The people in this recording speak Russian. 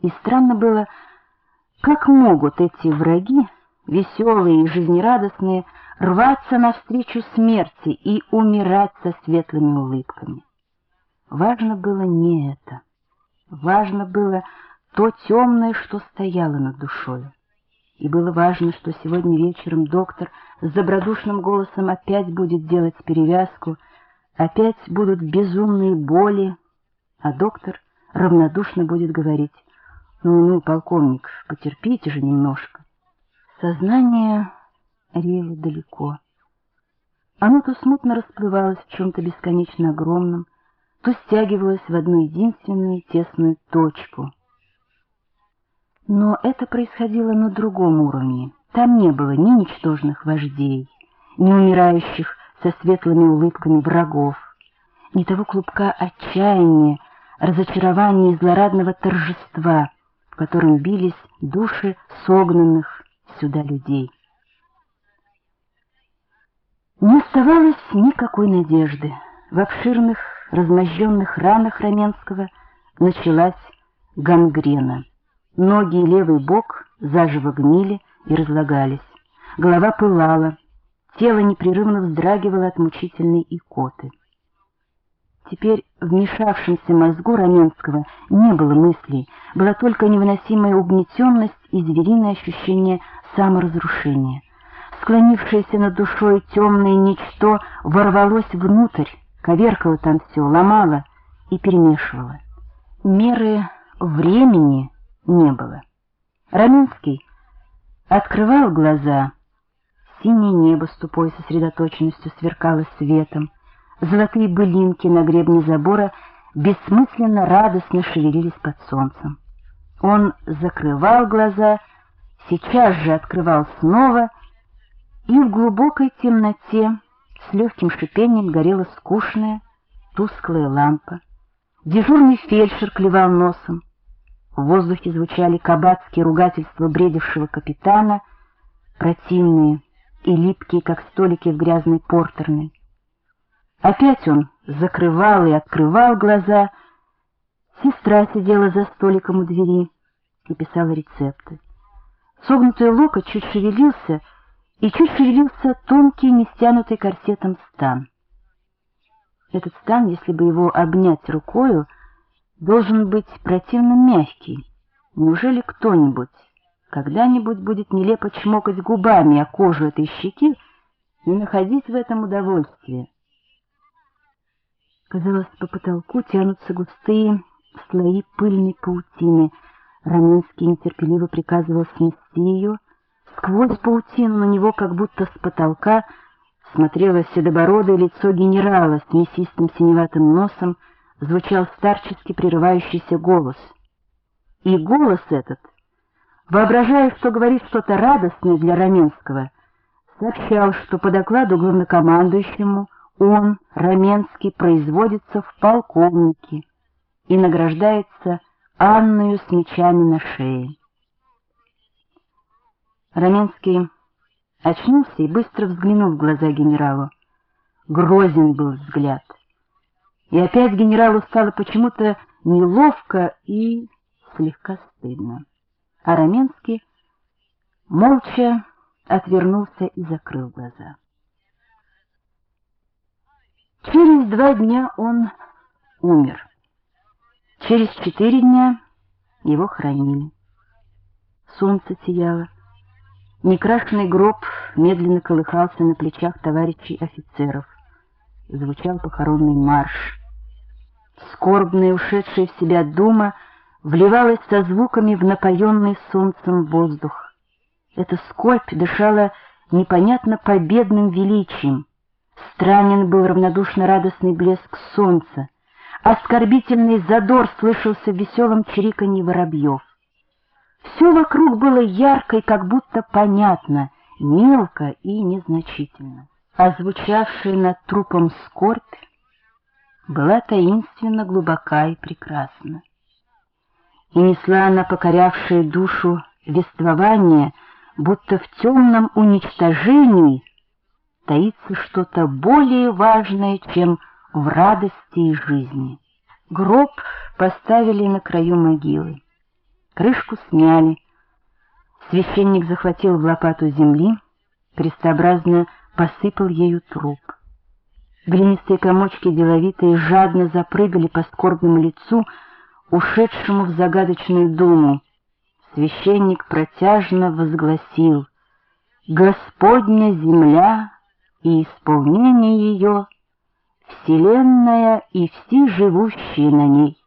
И странно было, как могут эти враги, веселые и жизнерадостные, рваться навстречу смерти и умирать со светлыми улыбками. Важно было не это. Важно было то темное, что стояло над душой. И было важно, что сегодня вечером доктор с добродушным голосом опять будет делать перевязку, опять будут безумные боли, а доктор равнодушно будет говорить «Ну-ну, полковник, потерпите же немножко». Сознание рело далеко. Оно то смутно расплывалось в чем-то бесконечно огромном, то стягивалось в одну единственную тесную точку. Но это происходило на другом уровне. Там не было ни ничтожных вождей, ни умирающих со светлыми улыбками врагов, ни того клубка отчаяния, разочарования и злорадного торжества, котором бились души согнанных сюда людей. Не оставалось никакой надежды. В обширных, размозженных ранах Раменского началась гангрена. Ноги и левый бок заживо гнили и разлагались. Голова пылала, тело непрерывно вздрагивало от мучительной икоты. Теперь в мозгу Раменского не было мыслей, была только невыносимая угнетенность и звериное ощущение саморазрушения. Склонившееся над душой темное ничто ворвалось внутрь, коверкало там все, ломало и перемешивало. Меры времени не было. Раменский открывал глаза, синее небо с тупой сосредоточенностью сверкало светом, Золотые былинки на гребне забора бессмысленно радостно шевелились под солнцем. Он закрывал глаза, сейчас же открывал снова, и в глубокой темноте с легким шипением горела скучная, тусклая лампа. Дежурный фельдшер клевал носом. В воздухе звучали кабацкие ругательства бредившего капитана, противные и липкие, как столики в грязной портерной. Опять он закрывал и открывал глаза. Сестра сидела за столиком у двери и писала рецепты. Согнутый локоть чуть шевелился, и чуть шевелился тонкий, не стянутый корсетом стан. Этот стан, если бы его обнять рукою, должен быть противно мягкий. Неужели кто-нибудь когда-нибудь будет нелепо чмокать губами о кожу этой щеки и находить в этом удовольствие? Казалось, по потолку тянутся густые слои пыльной паутины. Раменский нетерпеливо приказывал снести ее. Сквозь паутину на него, как будто с потолка, смотрело седобородое лицо генерала с мясистым синеватым носом, звучал старчески прерывающийся голос. И голос этот, воображая, что говорит что-то радостное для Раменского, сообщал, что по докладу главнокомандующему он, Раменский, производится в полковнике и награждается Анною с мечами на шее. Раменский очнулся и быстро взглянул в глаза генералу. Грозен был взгляд. И опять генералу стало почему-то неловко и слегка стыдно. А Раменский молча отвернулся и закрыл глаза. Через два дня он умер. Через четыре дня его хоронили. Солнце сияло. Некрашенный гроб медленно колыхался на плечах товарищей офицеров. Звучал похоронный марш. Скорбная, ушедшая в себя дума, вливалась со звуками в напоенный солнцем воздух. Эта скорбь дышала непонятно победным величием — Странен был равнодушно радостный блеск солнца, оскорбительный задор слышался в веселом чириканье воробьев. Все вокруг было ярко и как будто понятно, мелко и незначительно. А звучавшая над трупом скорбь была таинственно глубока и прекрасна. И несла она покорявшая душу вествование, будто в темном уничтожении таится что-то более важное, чем в радости и жизни. Гроб поставили на краю могилы. Крышку сняли. Священник захватил в лопату земли, крестообразно посыпал ею труп. Глинистые комочки деловитые жадно запрыгали по скорбному лицу, ушедшему в загадочную думу. Священник протяжно возгласил «Господня земля и исполнение ее, вселенная и все живущие на ней».